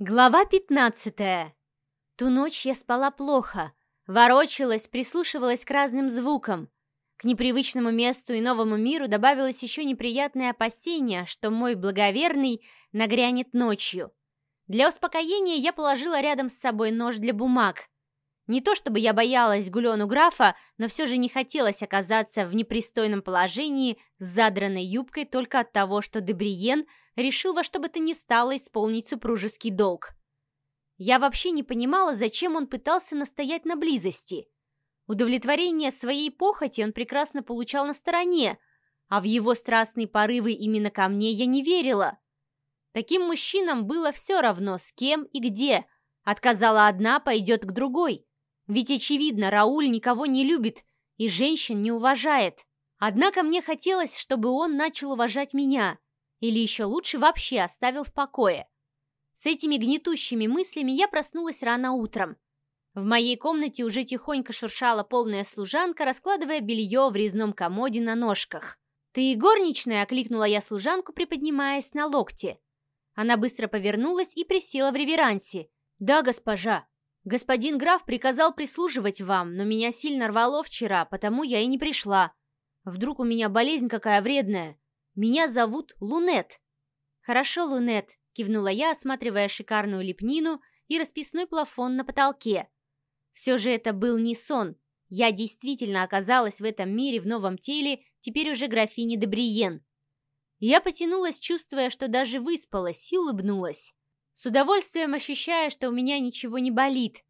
Глава 15 Ту ночь я спала плохо, ворочалась, прислушивалась к разным звукам. К непривычному месту и новому миру добавилось еще неприятное опасение, что мой благоверный нагрянет ночью. Для успокоения я положила рядом с собой нож для бумаг. Не то чтобы я боялась гулену графа, но все же не хотелось оказаться в непристойном положении с задранной юбкой только от того, что Дебриен — решил во что бы то ни стало исполнить супружеский долг. Я вообще не понимала, зачем он пытался настоять на близости. Удовлетворение своей похоти он прекрасно получал на стороне, а в его страстные порывы именно ко мне я не верила. Таким мужчинам было все равно, с кем и где. Отказала одна, пойдет к другой. Ведь, очевидно, Рауль никого не любит и женщин не уважает. Однако мне хотелось, чтобы он начал уважать меня. Или еще лучше вообще оставил в покое. С этими гнетущими мыслями я проснулась рано утром. В моей комнате уже тихонько шуршала полная служанка, раскладывая белье в резном комоде на ножках. «Ты горничная?» — окликнула я служанку, приподнимаясь на локте. Она быстро повернулась и присела в реверансе. «Да, госпожа. Господин граф приказал прислуживать вам, но меня сильно рвало вчера, потому я и не пришла. Вдруг у меня болезнь какая вредная. Меня зовут Лунет». «Хорошо, Лунет», — кивнула я, осматривая шикарную лепнину и расписной плафон на потолке. Все же это был не сон. Я действительно оказалась в этом мире в новом теле, теперь уже графини де Бриен. Я потянулась, чувствуя, что даже выспалась, и улыбнулась. С удовольствием ощущая, что у меня ничего не болит.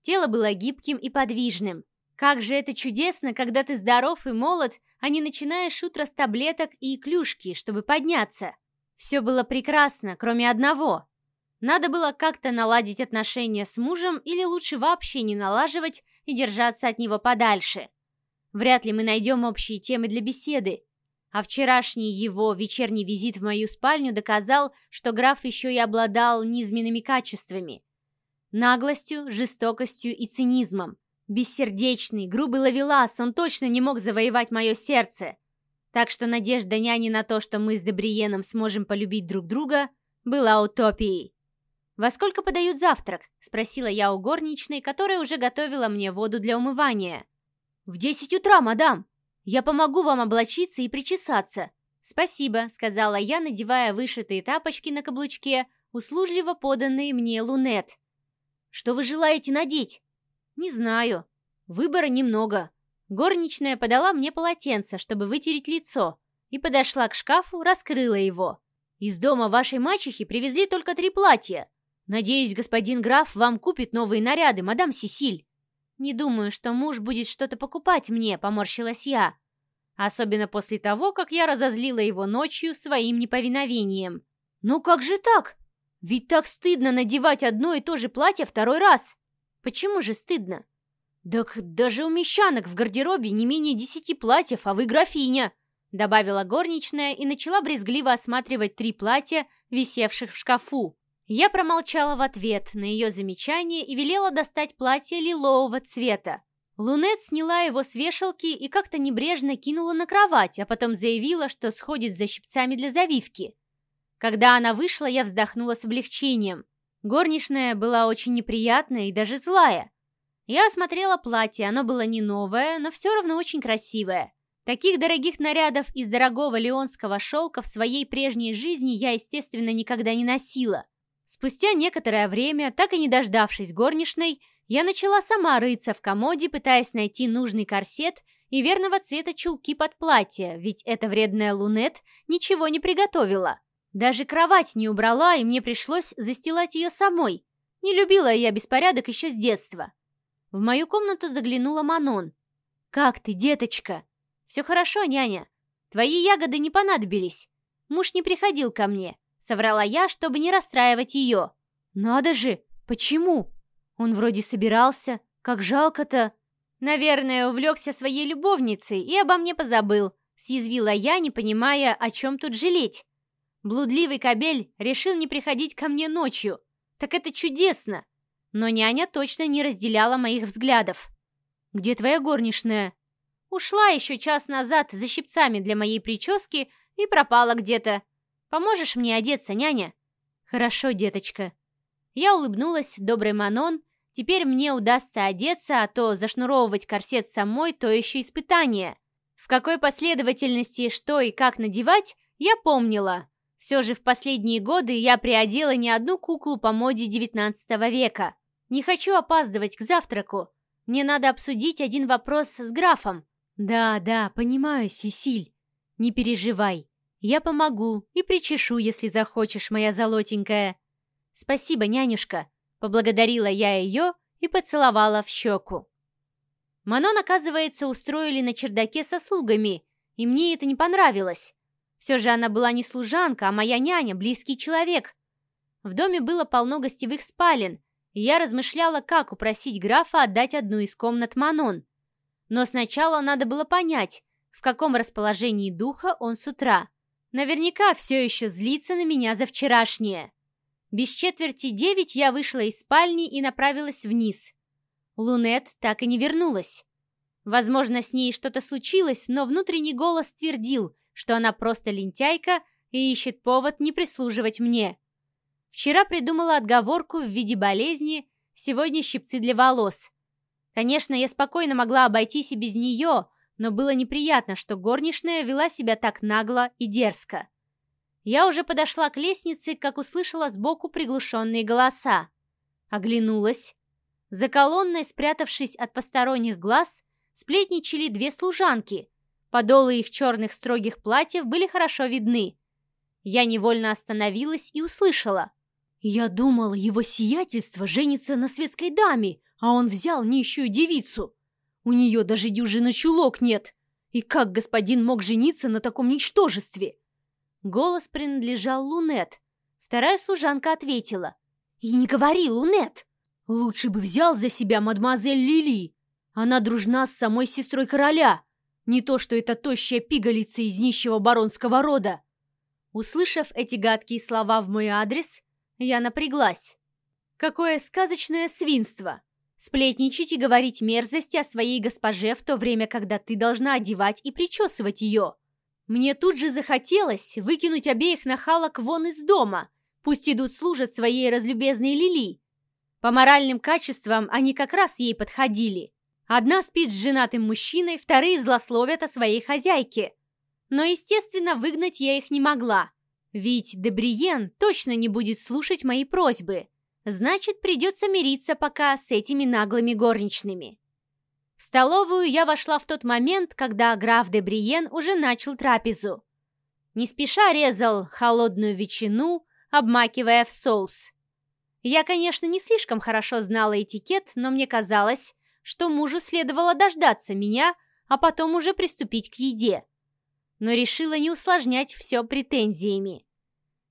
Тело было гибким и подвижным. Как же это чудесно, когда ты здоров и молод, а не начинаешь утро с таблеток и клюшки, чтобы подняться. Все было прекрасно, кроме одного. Надо было как-то наладить отношения с мужем или лучше вообще не налаживать и держаться от него подальше. Вряд ли мы найдем общие темы для беседы. А вчерашний его вечерний визит в мою спальню доказал, что граф еще и обладал низменными качествами. Наглостью, жестокостью и цинизмом. Бессердечный, грубый ловелас, он точно не мог завоевать мое сердце. Так что надежда няни на то, что мы с Дебриеном сможем полюбить друг друга, была утопией. «Во сколько подают завтрак?» — спросила я у горничной, которая уже готовила мне воду для умывания. «В десять утра, мадам! Я помогу вам облачиться и причесаться!» «Спасибо», — сказала я, надевая вышитые тапочки на каблучке, услужливо поданные мне лунет. «Что вы желаете надеть?» «Не знаю. Выбора немного». Горничная подала мне полотенце, чтобы вытереть лицо, и подошла к шкафу, раскрыла его. «Из дома вашей мачехи привезли только три платья. Надеюсь, господин граф вам купит новые наряды, мадам Сесиль». «Не думаю, что муж будет что-то покупать мне», — поморщилась я. Особенно после того, как я разозлила его ночью своим неповиновением. «Ну как же так? Ведь так стыдно надевать одно и то же платье второй раз!» Почему же стыдно? Так даже у мещанок в гардеробе не менее десяти платьев, а вы графиня, добавила горничная и начала брезгливо осматривать три платья, висевших в шкафу. Я промолчала в ответ на ее замечание и велела достать платье лилового цвета. Лунет сняла его с вешалки и как-то небрежно кинула на кровать, а потом заявила, что сходит за щипцами для завивки. Когда она вышла, я вздохнула с облегчением. Горничная была очень неприятная и даже злая. Я осмотрела платье, оно было не новое, но все равно очень красивое. Таких дорогих нарядов из дорогого леонского шелка в своей прежней жизни я, естественно, никогда не носила. Спустя некоторое время, так и не дождавшись горничной, я начала сама рыться в комоде, пытаясь найти нужный корсет и верного цвета чулки под платье, ведь эта вредная лунет ничего не приготовила. Даже кровать не убрала, и мне пришлось застилать ее самой. Не любила я беспорядок еще с детства. В мою комнату заглянула Манон. «Как ты, деточка?» «Все хорошо, няня. Твои ягоды не понадобились. Муж не приходил ко мне», — соврала я, чтобы не расстраивать ее. «Надо же! Почему? Он вроде собирался. Как жалко-то!» «Наверное, увлекся своей любовницей и обо мне позабыл», — съязвила я, не понимая, о чем тут жалеть. Блудливый кобель решил не приходить ко мне ночью. Так это чудесно. Но няня точно не разделяла моих взглядов. «Где твоя горничная?» «Ушла еще час назад за щипцами для моей прически и пропала где-то. Поможешь мне одеться, няня?» «Хорошо, деточка». Я улыбнулась, добрый Манон. Теперь мне удастся одеться, а то зашнуровывать корсет самой — то еще испытание. В какой последовательности что и как надевать, я помнила. Все же в последние годы я приодела не одну куклу по моде XIX века. Не хочу опаздывать к завтраку. Мне надо обсудить один вопрос с графом. Да, да, понимаю, Сесиль. Не переживай. Я помогу и причешу, если захочешь, моя золотенькая. Спасибо, нянюшка. Поблагодарила я ее и поцеловала в щеку. Манон, оказывается, устроили на чердаке со слугами, и мне это не понравилось. Все же она была не служанка, а моя няня, близкий человек. В доме было полно гостевых спален, и я размышляла, как упросить графа отдать одну из комнат Манон. Но сначала надо было понять, в каком расположении духа он с утра. Наверняка все еще злится на меня за вчерашнее. Без четверти девять я вышла из спальни и направилась вниз. Лунет так и не вернулась. Возможно, с ней что-то случилось, но внутренний голос твердил, что она просто лентяйка и ищет повод не прислуживать мне. Вчера придумала отговорку в виде болезни, сегодня щипцы для волос. Конечно, я спокойно могла обойтись и без нее, но было неприятно, что горничная вела себя так нагло и дерзко. Я уже подошла к лестнице, как услышала сбоку приглушенные голоса. Оглянулась. За колонной, спрятавшись от посторонних глаз, сплетничали две служанки. Подолы их черных строгих платьев были хорошо видны. Я невольно остановилась и услышала. «Я думал, его сиятельство женится на светской даме, а он взял нищую девицу. У нее даже дюжины чулок нет. И как господин мог жениться на таком ничтожестве?» Голос принадлежал Лунет. Вторая служанка ответила. «И не говори, Лунет! Лучше бы взял за себя мадемуазель Лили. Она дружна с самой сестрой короля. Не то, что эта тощая пигалица из нищего баронского рода». Услышав эти гадкие слова в мой адрес, я напряглась. Какое сказочное свинство! Сплетничать и говорить мерзости о своей госпоже в то время, когда ты должна одевать и причесывать ее. Мне тут же захотелось выкинуть обеих нахалок вон из дома. Пусть идут служат своей разлюбезной Лили. По моральным качествам они как раз ей подходили. Одна спит с женатым мужчиной, вторые злословят о своей хозяйке. Но, естественно, выгнать я их не могла. Ведь Дебриен точно не будет слушать мои просьбы. Значит, придется мириться пока с этими наглыми горничными. В столовую я вошла в тот момент, когда граф де Бриен уже начал трапезу. Не спеша резал холодную ветчину, обмакивая в соус. Я, конечно, не слишком хорошо знала этикет, но мне казалось, что мужу следовало дождаться меня, а потом уже приступить к еде. Но решила не усложнять все претензиями.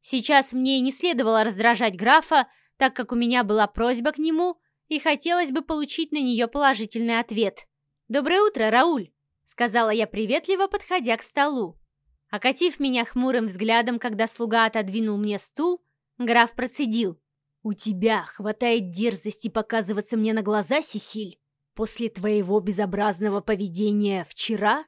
Сейчас мне не следовало раздражать графа, так как у меня была просьба к нему, и хотелось бы получить на нее положительный ответ. «Доброе утро, Рауль!» — сказала я приветливо, подходя к столу. Окатив меня хмурым взглядом, когда слуга отодвинул мне стул, граф процедил. «У тебя хватает дерзости показываться мне на глаза, Сесиль? После твоего безобразного поведения вчера